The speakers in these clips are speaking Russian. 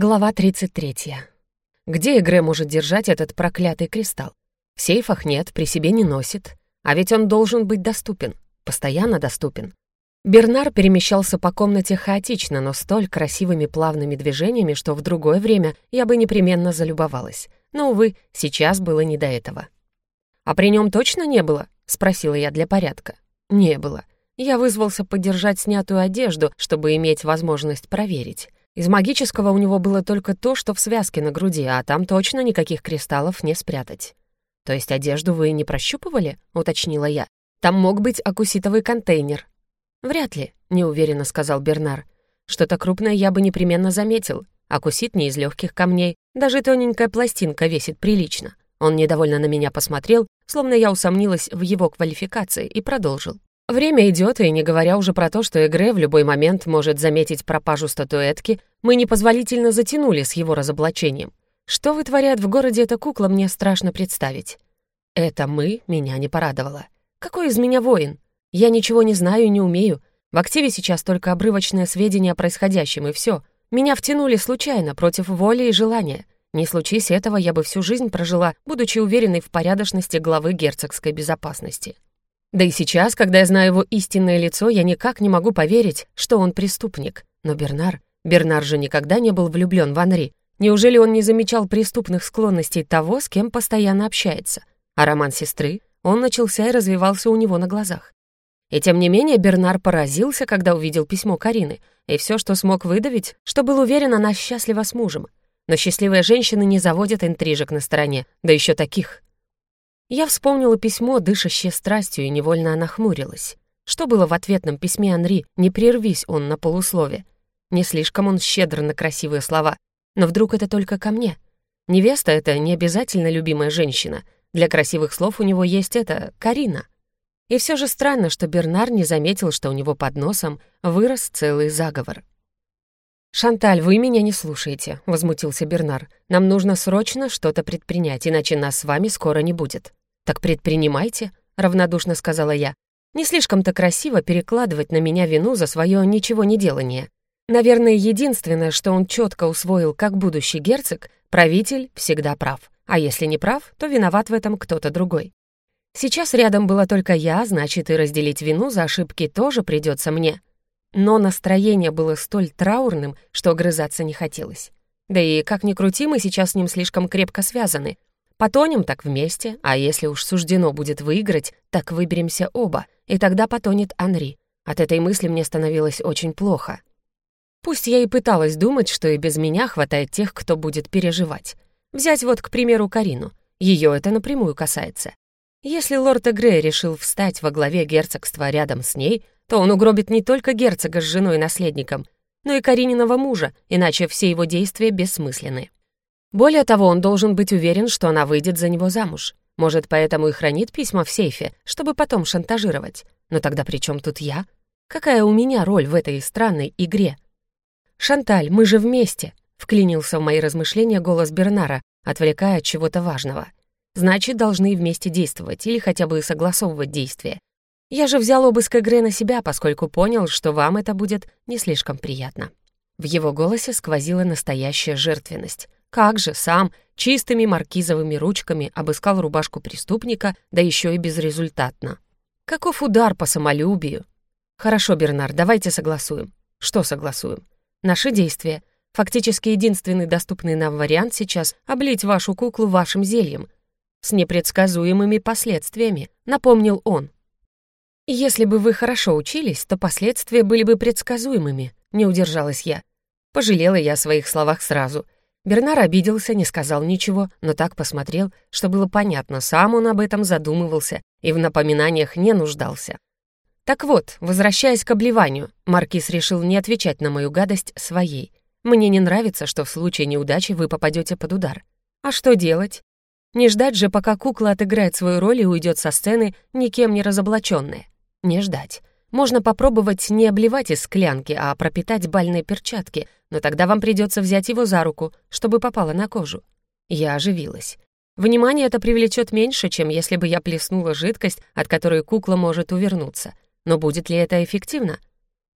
Глава 33. Где Игре может держать этот проклятый кристалл? В сейфах нет, при себе не носит. А ведь он должен быть доступен, постоянно доступен. Бернар перемещался по комнате хаотично, но столь красивыми плавными движениями, что в другое время я бы непременно залюбовалась. Но, увы, сейчас было не до этого. «А при нем точно не было?» — спросила я для порядка. «Не было. Я вызвался подержать снятую одежду, чтобы иметь возможность проверить. Из магического у него было только то, что в связке на груди, а там точно никаких кристаллов не спрятать. «То есть одежду вы не прощупывали?» — уточнила я. «Там мог быть акуситовый контейнер». «Вряд ли», — неуверенно сказал Бернар. «Что-то крупное я бы непременно заметил. Акусит не из легких камней. Даже тоненькая пластинка весит прилично». Он недовольно на меня посмотрел, словно я усомнилась в его квалификации, и продолжил. Время идет, и не говоря уже про то, что Эгре в любой момент может заметить пропажу статуэтки, мы непозволительно затянули с его разоблачением. Что вытворяет в городе эта кукла, мне страшно представить. Это «мы» меня не порадовало. Какой из меня воин? Я ничего не знаю и не умею. В активе сейчас только обрывочные сведения о происходящем, и все. Меня втянули случайно, против воли и желания. Не случись этого, я бы всю жизнь прожила, будучи уверенной в порядочности главы герцогской безопасности. Да и сейчас, когда я знаю его истинное лицо, я никак не могу поверить, что он преступник. Но Бернар... Бернар же никогда не был влюблен в Анри. Неужели он не замечал преступных склонностей того, с кем постоянно общается? А роман сестры? Он начался и развивался у него на глазах. И тем не менее Бернар поразился, когда увидел письмо Карины, и все, что смог выдавить, что был уверен, она счастлива с мужем. Но счастливые женщины не заводят интрижек на стороне, да еще таких. Я вспомнила письмо, дышащее страстью, и невольно нахмурилась. Что было в ответном письме Анри, не прервись он на полуслове. Не слишком он щедр на красивые слова. Но вдруг это только ко мне? Невеста — это не обязательно любимая женщина. Для красивых слов у него есть это Карина. И все же странно, что Бернар не заметил, что у него под носом вырос целый заговор. «Шанталь, вы меня не слушаете», — возмутился Бернар. «Нам нужно срочно что-то предпринять, иначе нас с вами скоро не будет». «Так предпринимайте», — равнодушно сказала я. «Не слишком-то красиво перекладывать на меня вину за свое ничего не делание. Наверное, единственное, что он четко усвоил как будущий герцог, правитель всегда прав. А если не прав, то виноват в этом кто-то другой. Сейчас рядом была только я, значит, и разделить вину за ошибки тоже придется мне. Но настроение было столь траурным, что огрызаться не хотелось. Да и, как ни крути, мы сейчас с ним слишком крепко связаны, Потонем так вместе, а если уж суждено будет выиграть, так выберемся оба, и тогда потонет Анри. От этой мысли мне становилось очень плохо. Пусть я и пыталась думать, что и без меня хватает тех, кто будет переживать. Взять вот, к примеру, Карину. Ее это напрямую касается. Если лорд Эгре решил встать во главе герцогства рядом с ней, то он угробит не только герцога с женой и наследником, но и Карининого мужа, иначе все его действия бессмысленны. Более того, он должен быть уверен, что она выйдет за него замуж. Может, поэтому и хранит письма в сейфе, чтобы потом шантажировать. Но тогда при чем тут я? Какая у меня роль в этой странной игре? «Шанталь, мы же вместе», — вклинился в мои размышления голос Бернара, отвлекая от чего-то важного. «Значит, должны вместе действовать или хотя бы согласовывать действия. Я же взял обыск игры на себя, поскольку понял, что вам это будет не слишком приятно». В его голосе сквозила настоящая жертвенность. Как же сам чистыми маркизовыми ручками обыскал рубашку преступника, да еще и безрезультатно. Каков удар по самолюбию? Хорошо, Бернар, давайте согласуем. Что согласуем? Наши действия. Фактически единственный доступный нам вариант сейчас — облить вашу куклу вашим зельем. С непредсказуемыми последствиями, напомнил он. Если бы вы хорошо учились, то последствия были бы предсказуемыми, не удержалась я. Пожалела я о своих словах сразу — Бернар обиделся, не сказал ничего, но так посмотрел, что было понятно, сам он об этом задумывался и в напоминаниях не нуждался. Так вот, возвращаясь к обливанию, Маркиз решил не отвечать на мою гадость своей. Мне не нравится, что в случае неудачи вы попадете под удар. А что делать? Не ждать же, пока кукла отыграет свою роль и уйдет со сцены, никем не разоблаченная. Не ждать. Можно попробовать не обливать из склянки, а пропитать бальные перчатки, но тогда вам придется взять его за руку, чтобы попало на кожу. Я оживилась. Внимание это привлечет меньше, чем если бы я плеснула жидкость, от которой кукла может увернуться. Но будет ли это эффективно?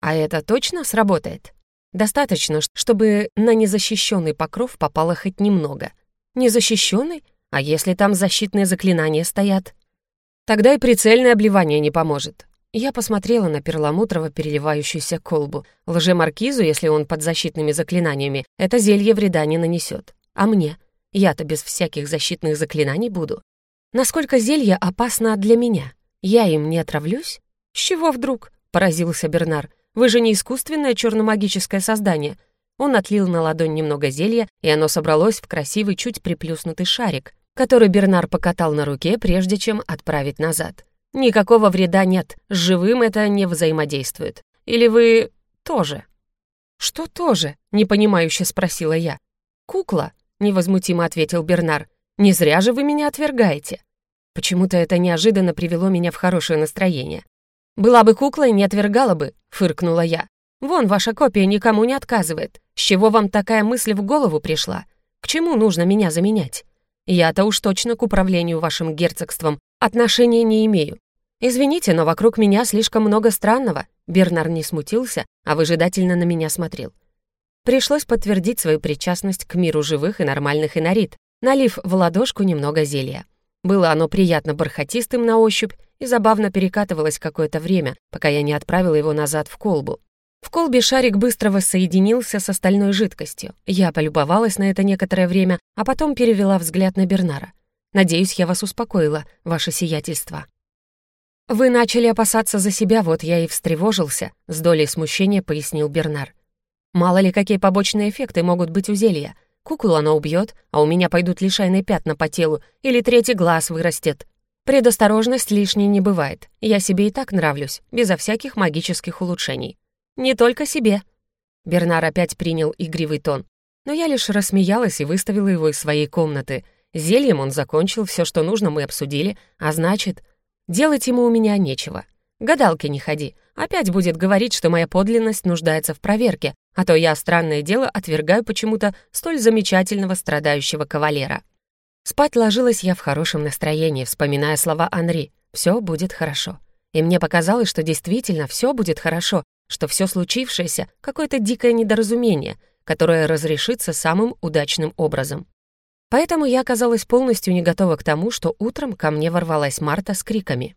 А это точно сработает? Достаточно, чтобы на незащищенный покров попало хоть немного. Незащищенный? А если там защитные заклинания стоят? Тогда и прицельное обливание не поможет. Я посмотрела на перламутрово переливающуюся колбу. Лже-маркизу, если он под защитными заклинаниями, это зелье вреда не нанесет. А мне? Я-то без всяких защитных заклинаний буду. Насколько зелье опасно для меня? Я им не отравлюсь? С чего вдруг? Поразился Бернар. Вы же не искусственное черномагическое создание. Он отлил на ладонь немного зелья, и оно собралось в красивый, чуть приплюснутый шарик, который Бернар покатал на руке, прежде чем отправить назад. Никакого вреда нет, с живым это не взаимодействует. Или вы тоже? Что тоже? непонимающе спросила я. Кукла, невозмутимо ответил Бернар. Не зря же вы меня отвергаете. Почему-то это неожиданно привело меня в хорошее настроение. «Была бы куклой, не отвергала бы», — фыркнула я. «Вон, ваша копия никому не отказывает. С чего вам такая мысль в голову пришла? К чему нужно меня заменять? Я-то уж точно к управлению вашим герцогством отношения не имею. Извините, но вокруг меня слишком много странного». Бернар не смутился, а выжидательно на меня смотрел. Пришлось подтвердить свою причастность к миру живых и нормальных инорит, налив в ладошку немного зелья. Было оно приятно бархатистым на ощупь и забавно перекатывалось какое-то время, пока я не отправила его назад в колбу. В колбе шарик быстро воссоединился с остальной жидкостью. Я полюбовалась на это некоторое время, а потом перевела взгляд на Бернара. «Надеюсь, я вас успокоила, ваше сиятельство». «Вы начали опасаться за себя, вот я и встревожился», — с долей смущения пояснил Бернар. «Мало ли, какие побочные эффекты могут быть у зелья. Куклу оно убьет, а у меня пойдут лишайные пятна по телу, или третий глаз вырастет. Предосторожность лишней не бывает. Я себе и так нравлюсь, безо всяких магических улучшений. Не только себе. Бернар опять принял игривый тон. Но я лишь рассмеялась и выставила его из своей комнаты. Зельем он закончил, все, что нужно, мы обсудили, а значит, делать ему у меня нечего. Гадалки не ходи. Опять будет говорить, что моя подлинность нуждается в проверке, а то я, странное дело, отвергаю почему-то столь замечательного страдающего кавалера. Спать ложилась я в хорошем настроении, вспоминая слова Анри «Все будет хорошо». И мне показалось, что действительно все будет хорошо, что все случившееся — какое-то дикое недоразумение, которое разрешится самым удачным образом. Поэтому я оказалась полностью не готова к тому, что утром ко мне ворвалась Марта с криками.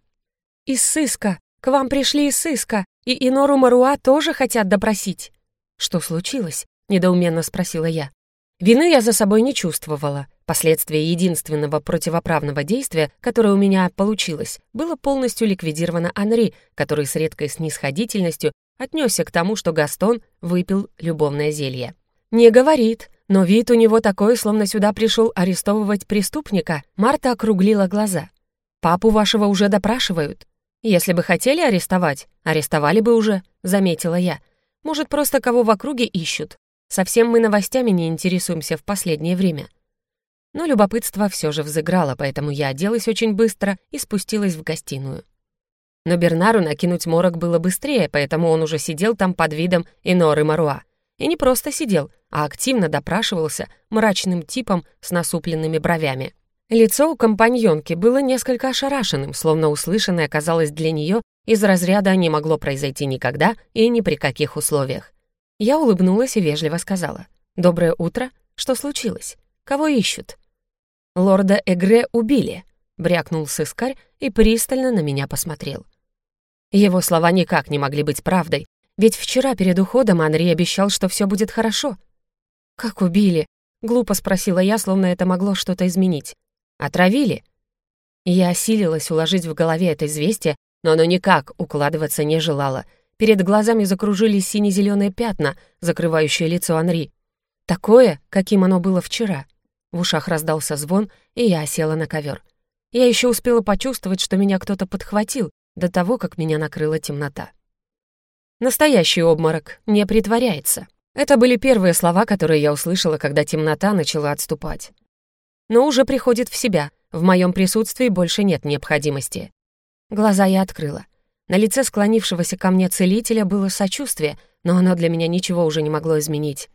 «Из сыска! К вам пришли из сыска! И Инору Маруа тоже хотят допросить!» «Что случилось?» — недоуменно спросила я. Вины я за собой не чувствовала. Последствия единственного противоправного действия, которое у меня получилось, было полностью ликвидировано Анри, который с редкой снисходительностью отнесся к тому, что Гастон выпил любовное зелье. «Не говорит, но вид у него такой, словно сюда пришел арестовывать преступника», Марта округлила глаза. «Папу вашего уже допрашивают. Если бы хотели арестовать, арестовали бы уже», — заметила я. «Может, просто кого в округе ищут, Совсем мы новостями не интересуемся в последнее время. Но любопытство все же взыграло, поэтому я оделась очень быстро и спустилась в гостиную. Но Бернару накинуть морок было быстрее, поэтому он уже сидел там под видом Иноры Маруа. И не просто сидел, а активно допрашивался мрачным типом с насупленными бровями. Лицо у компаньонки было несколько ошарашенным, словно услышанное оказалось для нее из разряда «не могло произойти никогда и ни при каких условиях». Я улыбнулась и вежливо сказала. «Доброе утро. Что случилось? Кого ищут?» «Лорда Эгре убили», — брякнул сыскарь и пристально на меня посмотрел. Его слова никак не могли быть правдой, ведь вчера перед уходом Анри обещал, что все будет хорошо. «Как убили?» — глупо спросила я, словно это могло что-то изменить. «Отравили?» Я осилилась уложить в голове это известие, но оно никак укладываться не желало — Перед глазами закружились сине-зеленые пятна, закрывающие лицо Анри. Такое, каким оно было вчера. В ушах раздался звон, и я села на ковер. Я еще успела почувствовать, что меня кто-то подхватил до того, как меня накрыла темнота. Настоящий обморок не притворяется. Это были первые слова, которые я услышала, когда темнота начала отступать. Но уже приходит в себя. В моем присутствии больше нет необходимости. Глаза я открыла. На лице склонившегося ко мне целителя было сочувствие, но оно для меня ничего уже не могло изменить.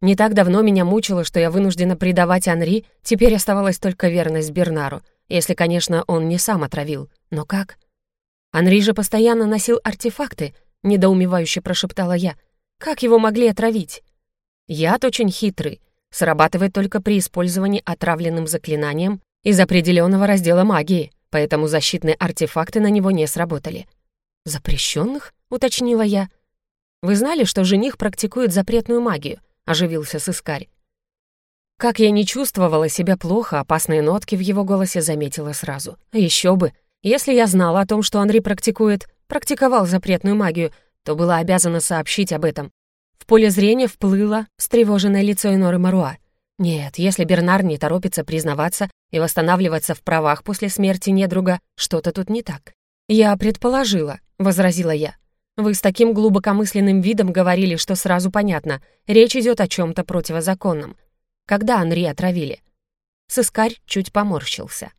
Не так давно меня мучило, что я вынуждена предавать Анри, теперь оставалась только верность Бернару, если, конечно, он не сам отравил. Но как? Анри же постоянно носил артефакты, недоумевающе прошептала я. Как его могли отравить? Яд очень хитрый, срабатывает только при использовании отравленным заклинанием из определенного раздела магии, поэтому защитные артефакты на него не сработали. «Запрещенных?» — уточнила я. «Вы знали, что жених практикует запретную магию?» — оживился сыскарь. Как я не чувствовала себя плохо, опасные нотки в его голосе заметила сразу. Еще бы! Если я знала о том, что Анри практикует, практиковал запретную магию, то была обязана сообщить об этом. В поле зрения вплыло встревоженное лицо Иноры Маруа. Нет, если Бернар не торопится признаваться и восстанавливаться в правах после смерти недруга, что-то тут не так. «Я предположила», — возразила я. «Вы с таким глубокомысленным видом говорили, что сразу понятно, речь идет о чем то противозаконном. Когда Анри отравили?» Сыскарь чуть поморщился.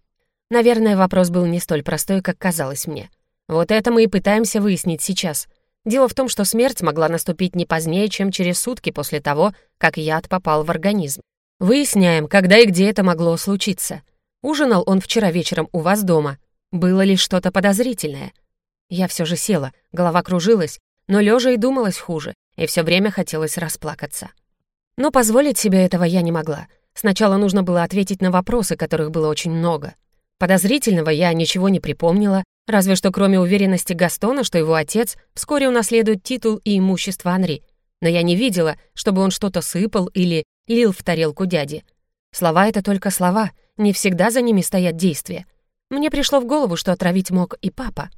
Наверное, вопрос был не столь простой, как казалось мне. Вот это мы и пытаемся выяснить сейчас. Дело в том, что смерть могла наступить не позднее, чем через сутки после того, как яд попал в организм. Выясняем, когда и где это могло случиться. Ужинал он вчера вечером у вас дома. Было ли что-то подозрительное? Я все же села, голова кружилась, но лежа и думалось хуже, и все время хотелось расплакаться. Но позволить себе этого я не могла. Сначала нужно было ответить на вопросы, которых было очень много. Подозрительного я ничего не припомнила, разве что кроме уверенности Гастона, что его отец вскоре унаследует титул и имущество Анри. Но я не видела, чтобы он что-то сыпал или лил в тарелку дяди. Слова — это только слова, не всегда за ними стоят действия. Мне пришло в голову, что отравить мог и папа.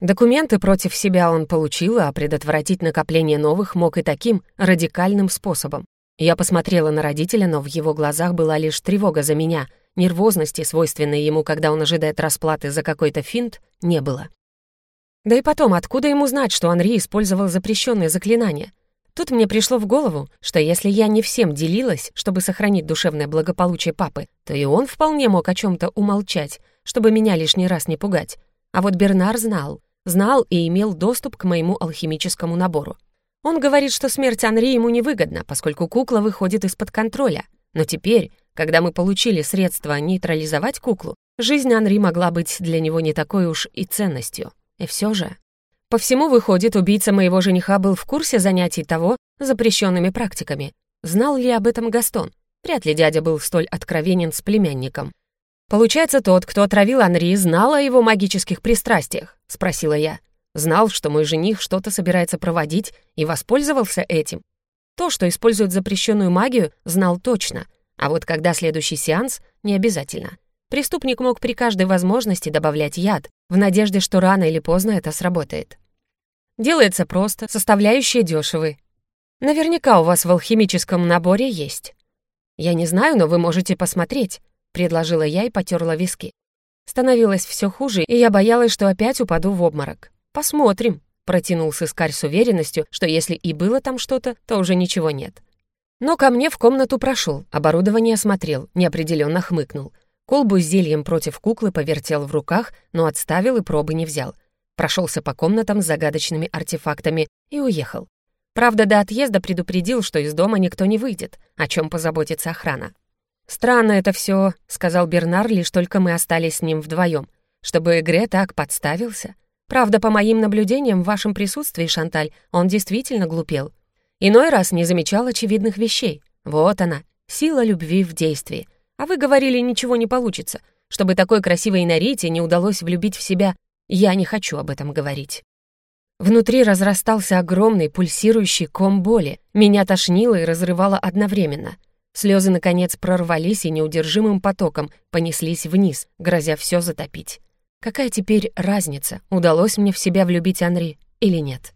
Документы против себя он получил, а предотвратить накопление новых мог и таким радикальным способом. Я посмотрела на родителя, но в его глазах была лишь тревога за меня — Нервозности, свойственной ему, когда он ожидает расплаты за какой-то финт, не было. Да и потом, откуда ему знать, что Анри использовал запрещенные заклинания? Тут мне пришло в голову, что если я не всем делилась, чтобы сохранить душевное благополучие папы, то и он вполне мог о чем то умолчать, чтобы меня лишний раз не пугать. А вот Бернар знал, знал и имел доступ к моему алхимическому набору. Он говорит, что смерть Анри ему невыгодна, поскольку кукла выходит из-под контроля. Но теперь, когда мы получили средства нейтрализовать куклу, жизнь Анри могла быть для него не такой уж и ценностью. И все же... По всему выходит, убийца моего жениха был в курсе занятий того запрещенными практиками. Знал ли об этом Гастон? Вряд ли дядя был столь откровенен с племянником. «Получается, тот, кто отравил Анри, знал о его магических пристрастиях?» — спросила я. «Знал, что мой жених что-то собирается проводить и воспользовался этим. То, что использует запрещенную магию, знал точно — а вот когда следующий сеанс, не обязательно. Преступник мог при каждой возможности добавлять яд, в надежде, что рано или поздно это сработает. Делается просто, составляющие дешевы. Наверняка у вас в алхимическом наборе есть. Я не знаю, но вы можете посмотреть, предложила я и потерла виски. Становилось все хуже, и я боялась, что опять упаду в обморок. Посмотрим, протянул сыскарь с уверенностью, что если и было там что-то, то уже ничего нет. Но ко мне в комнату прошел, оборудование осмотрел, неопределенно хмыкнул. Колбу с зельем против куклы повертел в руках, но отставил и пробы не взял. Прошелся по комнатам с загадочными артефактами и уехал. Правда, до отъезда предупредил, что из дома никто не выйдет, о чем позаботится охрана. «Странно это все, сказал Бернар, лишь только мы остались с ним вдвоем. «Чтобы Игре так подставился? Правда, по моим наблюдениям, в вашем присутствии, Шанталь, он действительно глупел. Иной раз не замечал очевидных вещей. Вот она, сила любви в действии. А вы говорили, ничего не получится. Чтобы такой красивой Нарите не удалось влюбить в себя, я не хочу об этом говорить. Внутри разрастался огромный пульсирующий ком боли. Меня тошнило и разрывало одновременно. Слезы, наконец, прорвались и неудержимым потоком понеслись вниз, грозя все затопить. Какая теперь разница, удалось мне в себя влюбить Анри или нет?